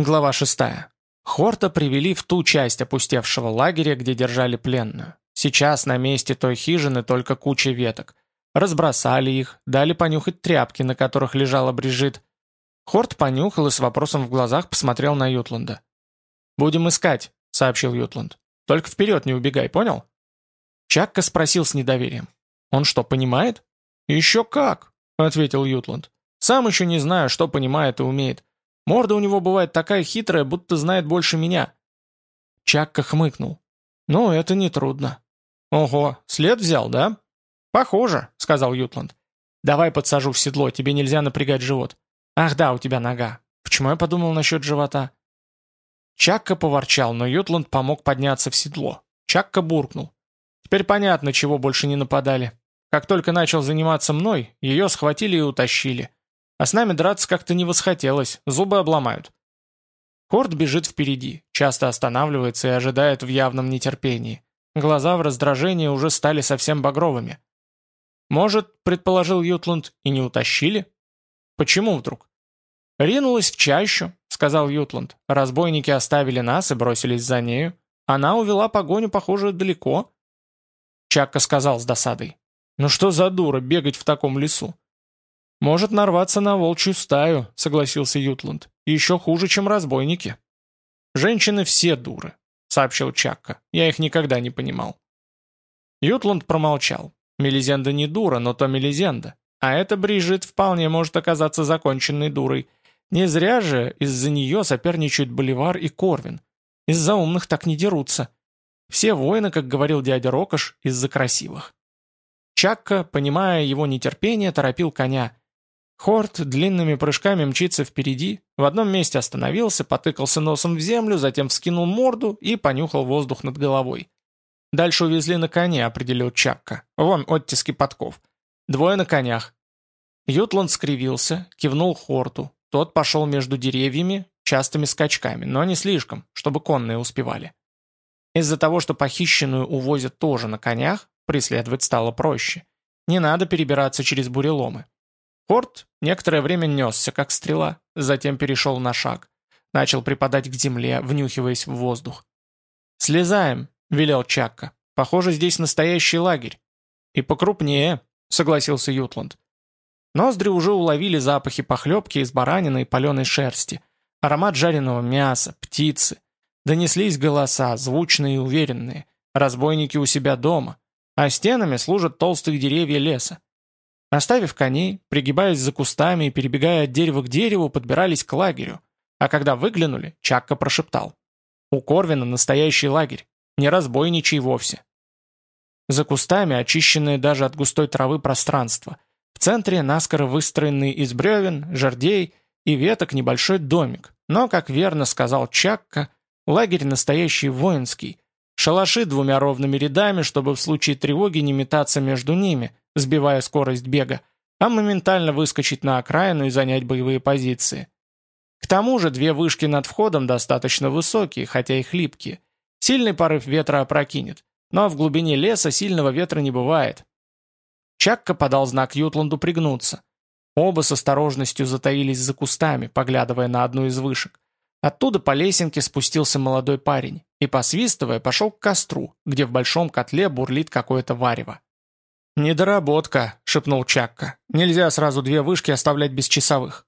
Глава 6. Хорта привели в ту часть опустевшего лагеря, где держали пленную. Сейчас на месте той хижины только куча веток. Разбросали их, дали понюхать тряпки, на которых лежала Брижит. Хорт понюхал и с вопросом в глазах посмотрел на Ютланда. «Будем искать», — сообщил Ютланд. «Только вперед не убегай, понял?» Чакка спросил с недоверием. «Он что, понимает?» «Еще как», — ответил Ютланд. «Сам еще не знаю, что понимает и умеет. Морда у него бывает такая хитрая, будто знает больше меня». Чакка хмыкнул. «Ну, это нетрудно». «Ого, след взял, да?» «Похоже», — сказал Ютланд. «Давай подсажу в седло, тебе нельзя напрягать живот». «Ах да, у тебя нога. Почему я подумал насчет живота?» Чакка поворчал, но Ютланд помог подняться в седло. Чакка буркнул. «Теперь понятно, чего больше не нападали. Как только начал заниматься мной, ее схватили и утащили. А с нами драться как-то не восхотелось, зубы обломают. Хорд бежит впереди, часто останавливается и ожидает в явном нетерпении. Глаза в раздражении уже стали совсем багровыми. Может, предположил Ютланд, и не утащили? Почему вдруг? «Ринулась в чащу», — сказал Ютланд. «Разбойники оставили нас и бросились за нею. Она увела погоню, похоже, далеко». Чакка сказал с досадой. «Ну что за дура бегать в таком лесу? «Может нарваться на волчью стаю», — согласился Ютланд. «Еще хуже, чем разбойники». «Женщины все дуры», — сообщил Чакка. «Я их никогда не понимал». Ютланд промолчал. Мелизенда не дура, но то Мелизенда. А эта Брижит вполне может оказаться законченной дурой. Не зря же из-за нее соперничают Боливар и Корвин. Из-за умных так не дерутся. Все воины, как говорил дядя Рокош, из-за красивых. Чакка, понимая его нетерпение, торопил коня. Хорт длинными прыжками мчится впереди, в одном месте остановился, потыкался носом в землю, затем вскинул морду и понюхал воздух над головой. Дальше увезли на коне, определил Чакка. Вон оттиски подков. Двое на конях. Ютланд скривился, кивнул Хорту. Тот пошел между деревьями, частыми скачками, но не слишком, чтобы конные успевали. Из-за того, что похищенную увозят тоже на конях, преследовать стало проще. Не надо перебираться через буреломы. Хорт некоторое время несся, как стрела, затем перешел на шаг. Начал припадать к земле, внюхиваясь в воздух. «Слезаем», — велел Чакка. «Похоже, здесь настоящий лагерь». «И покрупнее», — согласился Ютланд. Ноздри уже уловили запахи похлебки из баранины и паленой шерсти, аромат жареного мяса, птицы. Донеслись голоса, звучные и уверенные. Разбойники у себя дома, а стенами служат толстые деревья леса. Оставив коней, пригибаясь за кустами и перебегая от дерева к дереву, подбирались к лагерю. А когда выглянули, Чакка прошептал. «У Корвина настоящий лагерь, не разбойничий вовсе». За кустами, очищенное даже от густой травы пространство. В центре наскоро выстроенный из бревен, жердей и веток небольшой домик. Но, как верно сказал Чакка, лагерь настоящий воинский. Шалаши двумя ровными рядами, чтобы в случае тревоги не метаться между ними, сбивая скорость бега, а моментально выскочить на окраину и занять боевые позиции. К тому же две вышки над входом достаточно высокие, хотя и хлипкие. Сильный порыв ветра опрокинет, но в глубине леса сильного ветра не бывает. Чакка подал знак Ютланду пригнуться. Оба с осторожностью затаились за кустами, поглядывая на одну из вышек. Оттуда по лесенке спустился молодой парень и, посвистывая, пошел к костру, где в большом котле бурлит какое-то варево. «Недоработка», — шепнул Чакка. «Нельзя сразу две вышки оставлять без часовых».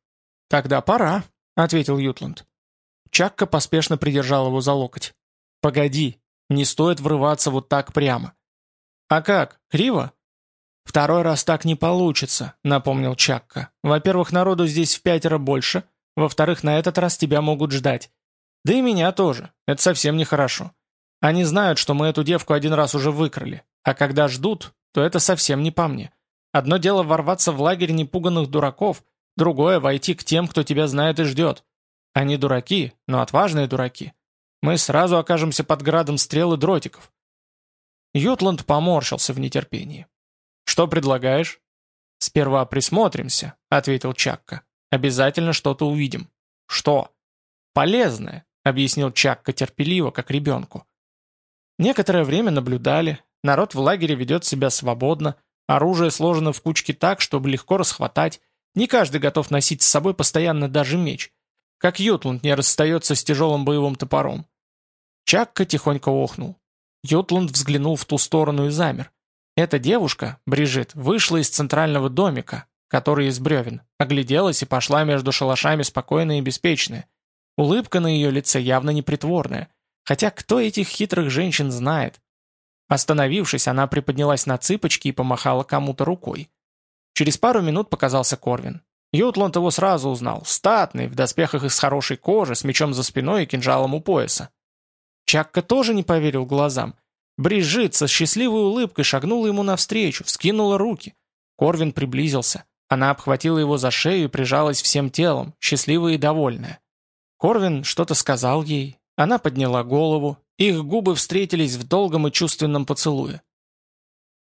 «Тогда пора», — ответил Ютланд. Чакка поспешно придержал его за локоть. «Погоди, не стоит врываться вот так прямо». «А как, криво?» «Второй раз так не получится», — напомнил Чакка. «Во-первых, народу здесь в пятеро больше. Во-вторых, на этот раз тебя могут ждать. Да и меня тоже. Это совсем нехорошо. Они знают, что мы эту девку один раз уже выкрали. А когда ждут, то это совсем не по мне. Одно дело ворваться в лагерь непуганных дураков, другое — войти к тем, кто тебя знает и ждет. Они дураки, но отважные дураки. Мы сразу окажемся под градом стрел и дротиков. Ютланд поморщился в нетерпении. «Что предлагаешь?» «Сперва присмотримся», — ответил Чакка. «Обязательно что-то увидим». «Что?» «Полезное», — объяснил Чакка терпеливо, как ребенку. Некоторое время наблюдали, Народ в лагере ведет себя свободно, оружие сложено в кучки так, чтобы легко расхватать, не каждый готов носить с собой постоянно даже меч. как Ютланд не расстается с тяжелым боевым топором. Чакка тихонько охнул. Ютланд взглянул в ту сторону и замер. Эта девушка, Брижит, вышла из центрального домика, который из бревен, огляделась и пошла между шалашами спокойная и беспечная. Улыбка на ее лице явно непритворная, хотя кто этих хитрых женщин знает? Остановившись, она приподнялась на цыпочки и помахала кому-то рукой. Через пару минут показался Корвин. Ютланд его сразу узнал, статный, в доспехах из хорошей кожи, с мечом за спиной и кинжалом у пояса. Чакка тоже не поверил глазам. Брижит со счастливой улыбкой шагнула ему навстречу, вскинула руки. Корвин приблизился. Она обхватила его за шею и прижалась всем телом, счастливая и довольная. Корвин что-то сказал ей. Она подняла голову. Их губы встретились в долгом и чувственном поцелуе.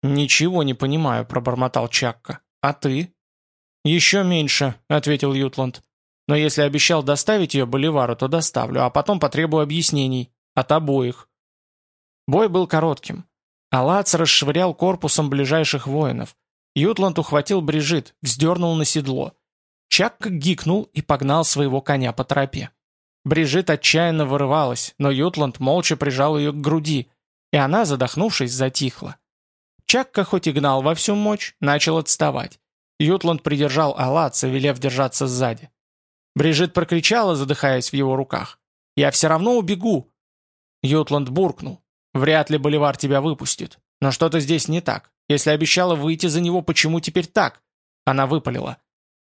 «Ничего не понимаю», — пробормотал Чакка. «А ты?» «Еще меньше», — ответил Ютланд. «Но если обещал доставить ее Боливару, то доставлю, а потом потребую объяснений. От обоих». Бой был коротким. Алац расшвырял корпусом ближайших воинов. Ютланд ухватил Брижит, вздернул на седло. Чакка гикнул и погнал своего коня по тропе. Брижит отчаянно вырывалась, но Ютланд молча прижал ее к груди, и она, задохнувшись, затихла. Чакка, хоть и гнал во всю мощь, начал отставать. Ютланд придержал Алаца, велев держаться сзади. Брижит прокричала, задыхаясь в его руках. «Я все равно убегу!» Ютланд буркнул. «Вряд ли Боливар тебя выпустит. Но что-то здесь не так. Если обещала выйти за него, почему теперь так?» Она выпалила.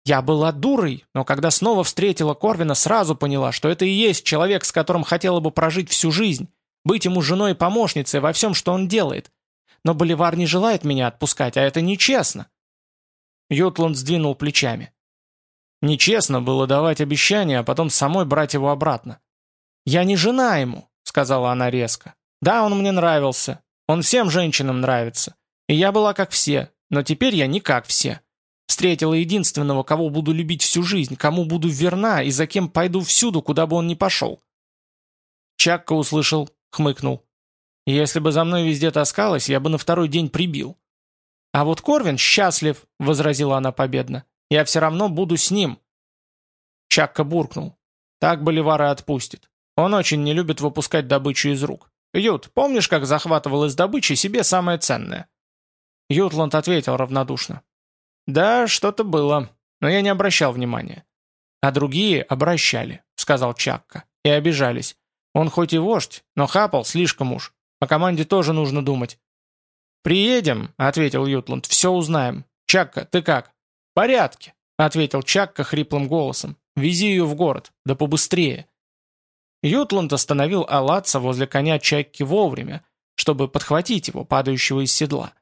«Я была дурой, но когда снова встретила Корвина, сразу поняла, что это и есть человек, с которым хотела бы прожить всю жизнь, быть ему женой и помощницей во всем, что он делает. Но Боливар не желает меня отпускать, а это нечестно». Ютланд сдвинул плечами. «Нечестно было давать обещание, а потом самой брать его обратно». «Я не жена ему», — сказала она резко. «Да, он мне нравился. Он всем женщинам нравится. И я была как все, но теперь я не как все. Встретила единственного, кого буду любить всю жизнь, кому буду верна и за кем пойду всюду, куда бы он ни пошел. Чакка услышал, хмыкнул. Если бы за мной везде таскалась, я бы на второй день прибил. А вот Корвин счастлив, возразила она победно. Я все равно буду с ним. Чакка буркнул. Так Боливара отпустит. Он очень не любит выпускать добычу из рук. Ют, помнишь, как захватывал из добычи себе самое ценное? Ютланд ответил равнодушно. «Да, что-то было, но я не обращал внимания». «А другие обращали», — сказал Чакка, — «и обижались. Он хоть и вождь, но хапал слишком уж. О команде тоже нужно думать». «Приедем», — ответил Ютланд, — «все узнаем. Чакка, ты как?» «В порядке», — ответил Чакка хриплым голосом. «Вези ее в город, да побыстрее». Ютланд остановил Алатца возле коня Чакки вовремя, чтобы подхватить его, падающего из седла.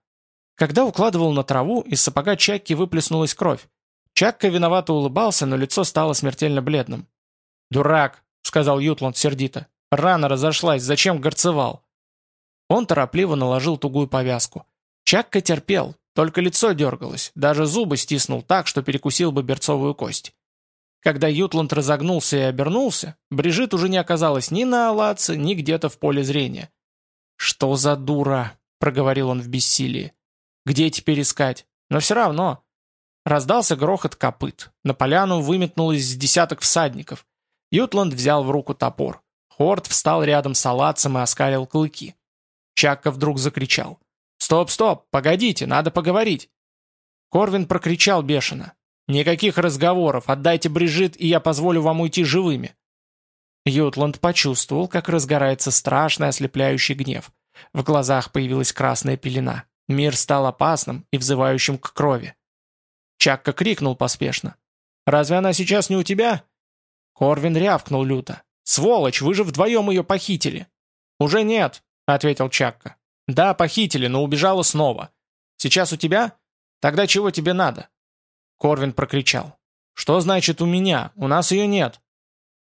Когда укладывал на траву, из сапога Чакки выплеснулась кровь. Чакка виновато улыбался, но лицо стало смертельно бледным. «Дурак», — сказал Ютланд сердито. «Рана разошлась, зачем горцевал?» Он торопливо наложил тугую повязку. Чакка терпел, только лицо дергалось, даже зубы стиснул так, что перекусил бы берцовую кость. Когда Ютланд разогнулся и обернулся, Брижит уже не оказалась ни на Алаце, ни где-то в поле зрения. «Что за дура?» — проговорил он в бессилии. Где теперь искать? Но все равно. Раздался грохот копыт. На поляну выметнулось с десяток всадников. Ютланд взял в руку топор. Хорд встал рядом с Алацем и оскалил клыки. Чакка вдруг закричал. «Стоп, стоп, погодите, надо поговорить!» Корвин прокричал бешено. «Никаких разговоров, отдайте Брижит, и я позволю вам уйти живыми!» Ютланд почувствовал, как разгорается страшный ослепляющий гнев. В глазах появилась красная пелена. Мир стал опасным и взывающим к крови. Чакка крикнул поспешно. «Разве она сейчас не у тебя?» Корвин рявкнул люто. «Сволочь, вы же вдвоем ее похитили!» «Уже нет», — ответил Чакка. «Да, похитили, но убежала снова. Сейчас у тебя? Тогда чего тебе надо?» Корвин прокричал. «Что значит у меня? У нас ее нет».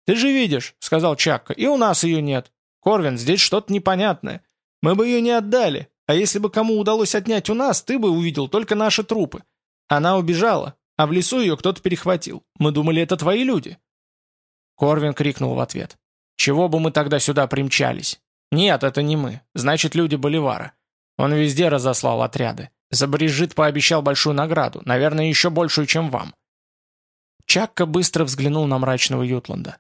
«Ты же видишь», — сказал Чакка, — «и у нас ее нет. Корвин, здесь что-то непонятное. Мы бы ее не отдали. А если бы кому удалось отнять у нас, ты бы увидел только наши трупы. Она убежала, а в лесу ее кто-то перехватил. Мы думали, это твои люди». Корвин крикнул в ответ. «Чего бы мы тогда сюда примчались? Нет, это не мы. Значит, люди Боливара. Он везде разослал отряды. За Брижит пообещал большую награду, наверное, еще большую, чем вам». Чакка быстро взглянул на мрачного Ютланда.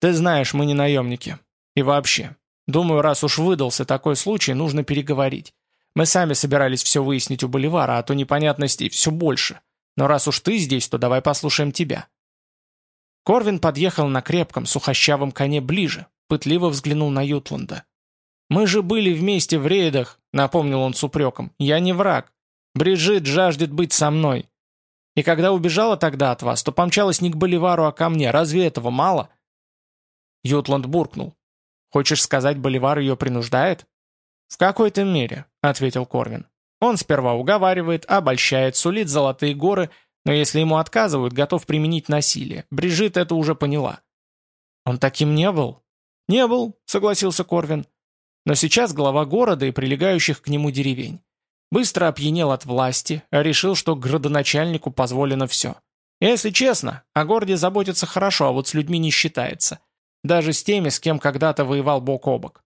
Ты знаешь, мы не наемники. И вообще, думаю, раз уж выдался такой случай, нужно переговорить. Мы сами собирались все выяснить у Боливара, а то непонятностей все больше. Но раз уж ты здесь, то давай послушаем тебя». Корвин подъехал на крепком, сухощавом коне ближе, пытливо взглянул на Ютланда. «Мы же были вместе в рейдах», — напомнил он с упреком. «Я не враг. Бриджит жаждет быть со мной. И когда убежала тогда от вас, то помчалась не к Боливару, а ко мне. Разве этого мало?» Ютланд буркнул. «Хочешь сказать, Боливар ее принуждает?» «В какой-то мере», — ответил Корвин. «Он сперва уговаривает, обольщает, сулит золотые горы, но если ему отказывают, готов применить насилие. Брижит это уже поняла». «Он таким не был?» «Не был», — согласился Корвин. «Но сейчас глава города и прилегающих к нему деревень. Быстро опьянел от власти, решил, что градоначальнику позволено все. Если честно, о городе заботится хорошо, а вот с людьми не считается. Даже с теми, с кем когда-то воевал бок о бок.